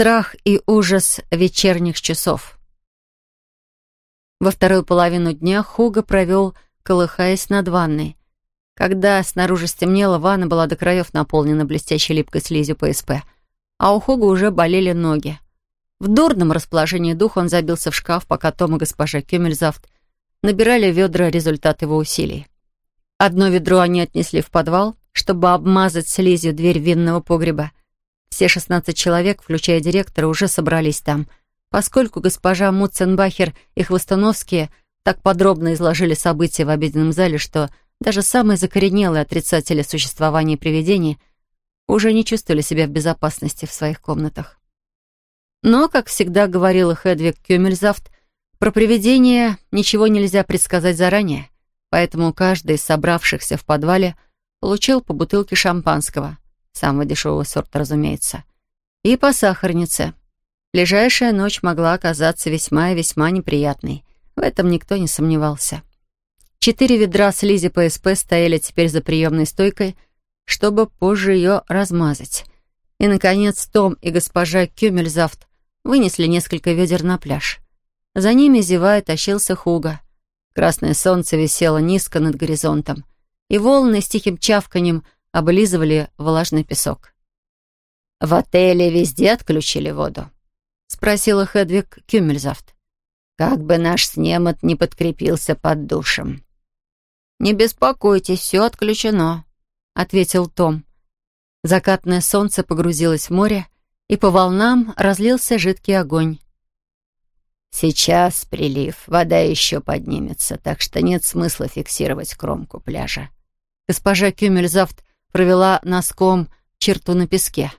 страх и ужас вечерних часов. Во вторую половину дня Хуга провел, колыхаясь над ванной. Когда снаружи стемнело, ванна была до краев наполнена блестящей липкой слизью ПСП, а у Хуга уже болели ноги. В дурном расположении духа он забился в шкаф, пока Том и госпожа Кюмельзавт набирали ведра результат его усилий. Одно ведро они отнесли в подвал, чтобы обмазать слизью дверь винного погреба. Все 16 человек, включая директора, уже собрались там, поскольку госпожа Мутценбахер и Хвостуновские так подробно изложили события в обеденном зале, что даже самые закоренелые отрицатели существования привидений уже не чувствовали себя в безопасности в своих комнатах. Но, как всегда говорила Хедвиг Кюмельзавт, про привидения ничего нельзя предсказать заранее, поэтому каждый из собравшихся в подвале получил по бутылке шампанского, самого дешевого сорта, разумеется, и по сахарнице. Ближайшая ночь могла оказаться весьма и весьма неприятной. В этом никто не сомневался. Четыре ведра слизи ПСП стояли теперь за приемной стойкой, чтобы позже ее размазать. И, наконец, Том и госпожа Кюмельзавт вынесли несколько ведер на пляж. За ними, зевая, тащился Хуга. Красное солнце висело низко над горизонтом, и волны с тихим чавканем облизывали влажный песок. «В отеле везде отключили воду?» — спросила Хедвиг Кюмельзавт. «Как бы наш снемот не подкрепился под душем». «Не беспокойтесь, все отключено», — ответил Том. Закатное солнце погрузилось в море, и по волнам разлился жидкий огонь. «Сейчас прилив, вода еще поднимется, так что нет смысла фиксировать кромку пляжа». Госпожа Кюмельзавт провела носком черту на песке.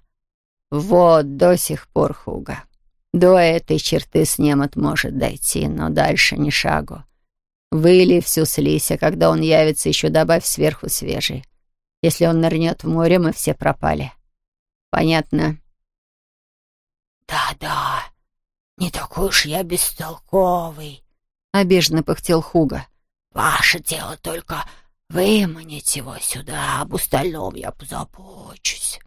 «Вот до сих пор Хуга. До этой черты снемот может дойти, но дальше ни шагу. Выли всю слизь, а когда он явится, еще добавь сверху свежий. Если он нырнет в море, мы все пропали. Понятно?» «Да-да, не такой уж я бестолковый», — обиженно пыхтел Хуга. «Ваше дело только выманить его сюда, об остальном я позабочусь».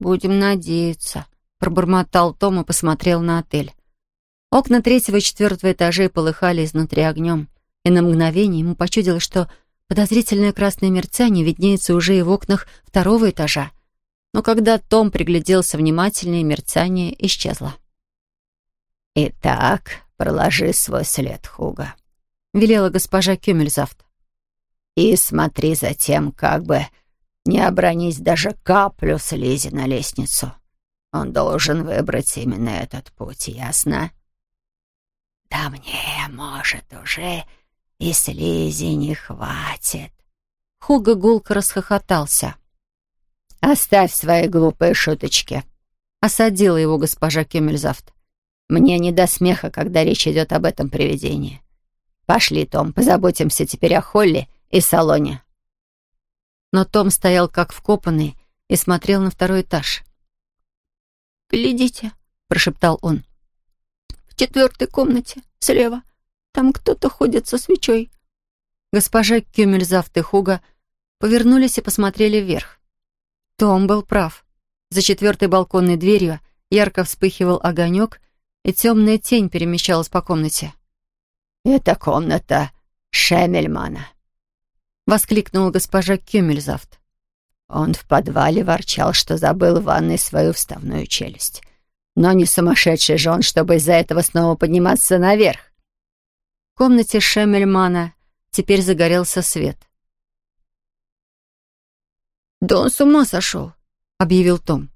«Будем надеяться», — пробормотал Том и посмотрел на отель. Окна третьего и четвертого этажей полыхали изнутри огнем, и на мгновение ему почудилось, что подозрительное красное мерцание виднеется уже и в окнах второго этажа но когда Том пригляделся внимательнее, мерцание исчезло. «Итак, проложи свой след, Хуга», — велела госпожа Кюмельзавт. «И смотри за тем, как бы не обронить даже каплю слизи на лестницу. Он должен выбрать именно этот путь, ясно?» «Да мне, может, уже и слизи не хватит». Хуга гулко расхохотался. «Оставь свои глупые шуточки», — осадила его госпожа Кюмельзавт. «Мне не до смеха, когда речь идет об этом привидении. Пошли, Том, позаботимся теперь о Холли и салоне». Но Том стоял как вкопанный и смотрел на второй этаж. «Глядите», — прошептал он. «В четвертой комнате, слева. Там кто-то ходит со свечой». Госпожа Кюмельзавт и Хуга повернулись и посмотрели вверх. Том был прав. За четвертой балконной дверью ярко вспыхивал огонек, и темная тень перемещалась по комнате. «Это комната Шемельмана», — воскликнула госпожа Кюмельзавт. Он в подвале ворчал, что забыл в ванной свою вставную челюсть. Но не сумасшедший же он, чтобы из-за этого снова подниматься наверх. В комнате Шемельмана теперь загорелся свет — «Да он с ума сошел», — объявил Том.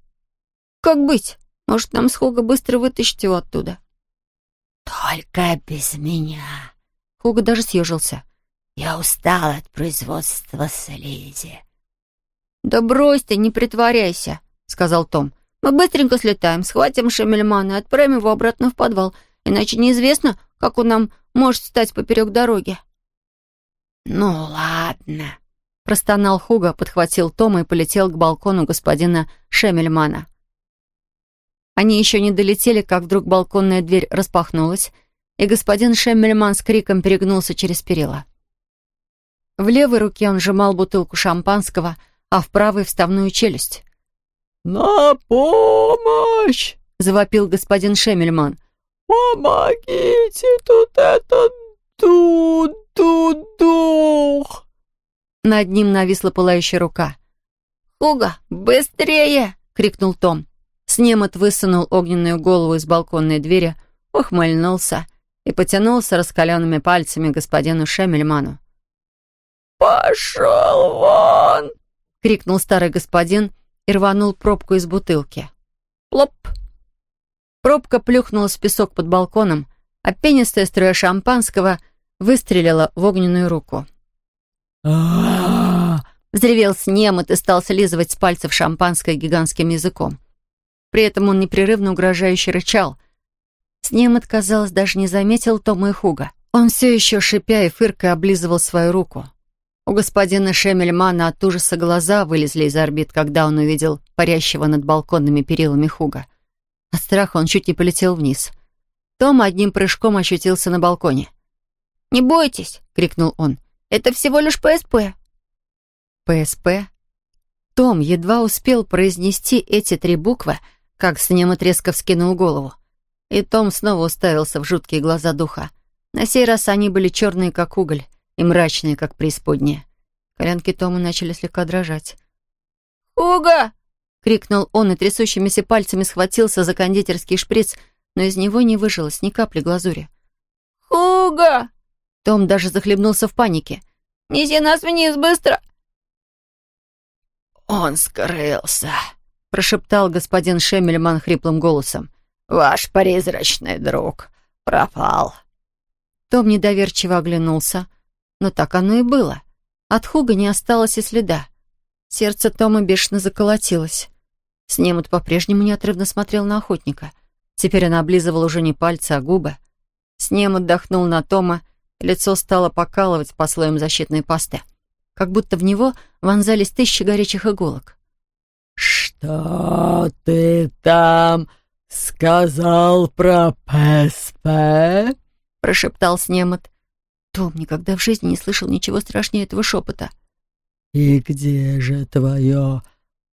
«Как быть? Может, нам с Хуга быстро вытащить его оттуда?» «Только без меня». Хуга даже съежился. «Я устал от производства слизи». «Да брось ты, не притворяйся», — сказал Том. «Мы быстренько слетаем, схватим Шемельмана и отправим его обратно в подвал, иначе неизвестно, как он нам может стать поперек дороги». «Ну, ладно», Простонал Хуга, подхватил Тома и полетел к балкону господина Шемельмана. Они еще не долетели, как вдруг балконная дверь распахнулась, и господин Шемельман с криком перегнулся через перила. В левой руке он сжимал бутылку шампанского, а в правой — вставную челюсть. «На помощь!» — завопил господин Шемельман. «Помогите, тут этот ду-ду-дух!» Над ним нависла пылающая рука. «Хуга, быстрее!» — крикнул Том. Снемот высунул огненную голову из балконной двери, ухмыльнулся и потянулся раскаленными пальцами господину Шемельману. «Пошел вон!» — крикнул старый господин и рванул пробку из бутылки. Плоп! Пробка плюхнулась в песок под балконом, а пенистая струя шампанского выстрелила в огненную руку. Взревел снемот и стал слизывать с пальцев шампанское гигантским языком. При этом он непрерывно угрожающе рычал. Снемот, казалось, даже не заметил Тома и Хуга. Он все еще, шипя и фыркая, облизывал свою руку. У господина Шемельмана от ужаса глаза вылезли из орбит, когда он увидел парящего над балконными перилами Хуга. От страха он чуть не полетел вниз. Том одним прыжком ощутился на балконе. «Не бойтесь!» — крикнул он. «Это всего лишь ПСП!» ПСП? Том едва успел произнести эти три буквы, как с ним резко вскинул голову. И Том снова уставился в жуткие глаза духа. На сей раз они были черные, как уголь, и мрачные, как преисподние. Коленки Тома начали слегка дрожать. «Хуга!» — крикнул он и трясущимися пальцами схватился за кондитерский шприц, но из него не выжилось ни капли глазури. «Хуга!» Том даже захлебнулся в панике. «Неси нас вниз, быстро!» «Он скрылся», — прошептал господин Шемельман хриплым голосом. «Ваш призрачный друг пропал». Том недоверчиво оглянулся, но так оно и было. От Хуга не осталось и следа. Сердце Тома бешено заколотилось. Снемут по-прежнему неотрывно смотрел на охотника. Теперь он облизывал уже не пальцы, а губы. Снемут отдохнул на Тома, лицо стало покалывать по слоям защитной пасты. Как будто в него вонзались тысячи горячих иголок. «Что ты там сказал про ПСП?» — прошептал Снемот. Том никогда в жизни не слышал ничего страшнее этого шепота. «И где же твое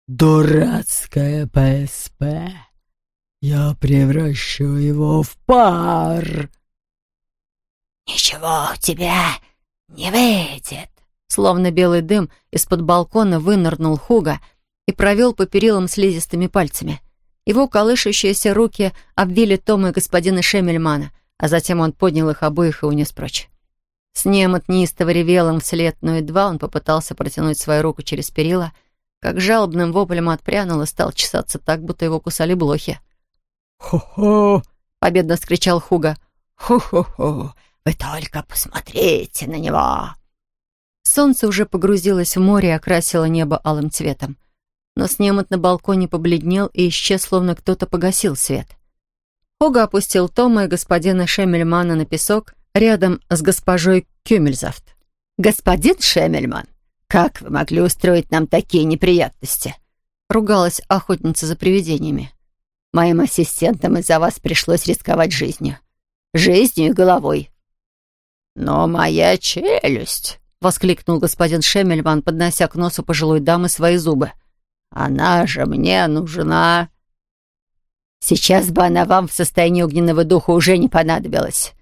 дурацкое ПСП? Я превращу его в пар!» «Ничего у тебя не выйдет!» Словно белый дым из-под балкона вынырнул Хуга и провел по перилам слизистыми пальцами. Его колышущиеся руки обвили Тома и господина Шемельмана, а затем он поднял их обоих и унес прочь. Снемот неистово ревел им вслед, но едва он попытался протянуть свою руку через перила, как жалобным воплем отпрянул и стал чесаться так, будто его кусали блохи. «Хо-хо!» — победно скричал Хуга. «Хо-хо-хо! Вы только посмотрите на него!» Солнце уже погрузилось в море и окрасило небо алым цветом. Но снемот на балконе побледнел и исчез, словно кто-то погасил свет. Хуга опустил Тома и господина Шемельмана на песок рядом с госпожой Кюмельзавт. «Господин Шемельман, как вы могли устроить нам такие неприятности?» Ругалась охотница за привидениями. «Моим ассистентам из-за вас пришлось рисковать жизнью. Жизнью и головой». «Но моя челюсть!» — воскликнул господин Шемельман, поднося к носу пожилой дамы свои зубы. «Она же мне нужна...» «Сейчас бы она вам в состоянии огненного духа уже не понадобилась».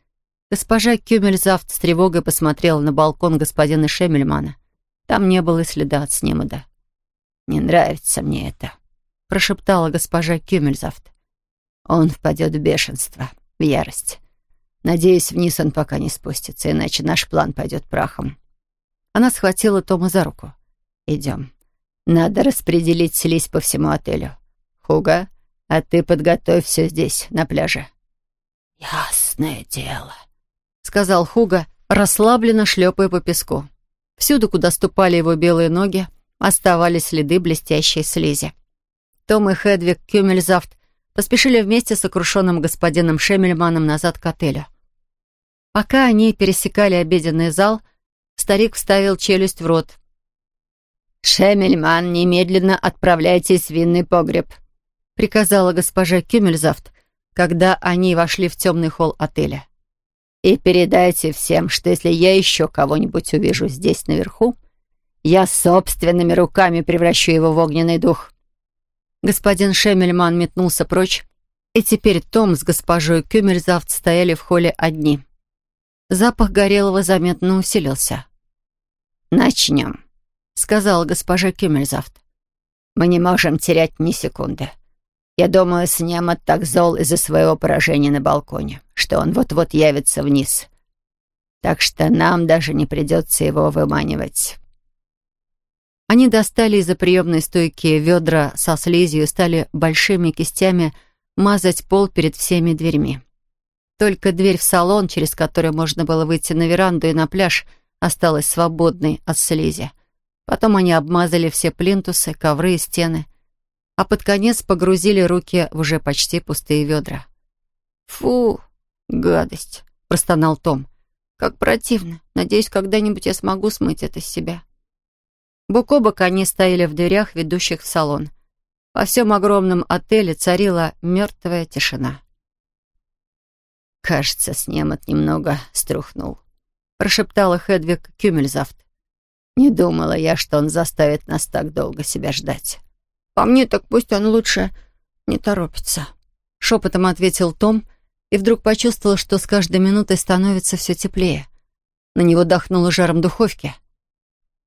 Госпожа Кюмельзавт с тревогой посмотрела на балкон господина Шемельмана. Там не было следа от Снемода. «Не нравится мне это», — прошептала госпожа Кюмельзавт. «Он впадет в бешенство, в ярость. Надеюсь, вниз он пока не спустится, иначе наш план пойдет прахом». Она схватила Тома за руку. «Идем. Надо распределить слизь по всему отелю. Хуга, а ты подготовь все здесь, на пляже». «Ясное дело», — сказал Хуга, расслабленно шлепая по песку. Всюду, куда ступали его белые ноги, оставались следы блестящей слизи. Том и Хедвиг Кюмельзавт поспешили вместе с сокрушенным господином Шемельманом назад к отелю. Пока они пересекали обеденный зал, старик вставил челюсть в рот. «Шемельман, немедленно отправляйтесь в винный погреб», — приказала госпожа Кюмельзавт, когда они вошли в темный холл отеля. И передайте всем, что если я еще кого-нибудь увижу здесь наверху, я собственными руками превращу его в огненный дух». Господин Шемельман метнулся прочь, И теперь Том с госпожой Кюмельзавт стояли в холле одни. Запах горелого заметно усилился. «Начнем», — сказала госпожа Кюмельзавт. «Мы не можем терять ни секунды. Я думаю, Снемот так зол из-за своего поражения на балконе, что он вот-вот явится вниз. Так что нам даже не придется его выманивать». Они достали из-за приемной стойки ведра со слизью и стали большими кистями мазать пол перед всеми дверьми. Только дверь в салон, через которую можно было выйти на веранду и на пляж, осталась свободной от слизи. Потом они обмазали все плинтусы, ковры и стены, а под конец погрузили руки в уже почти пустые ведра. «Фу, гадость!» — простонал Том. «Как противно. Надеюсь, когда-нибудь я смогу смыть это с себя». Бок о бок они стояли в дверях, ведущих в салон. Во всем огромном отеле царила мертвая тишина. «Кажется, Снемот немного струхнул», — прошептала Хедвиг Кюмельзавт. «Не думала я, что он заставит нас так долго себя ждать». «По мне, так пусть он лучше не торопится», — шепотом ответил Том и вдруг почувствовал, что с каждой минутой становится все теплее. На него дохнуло жаром духовки.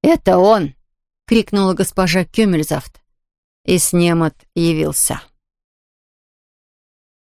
«Это он!» — крикнула госпожа Кюмельзавт. И Снемот явился.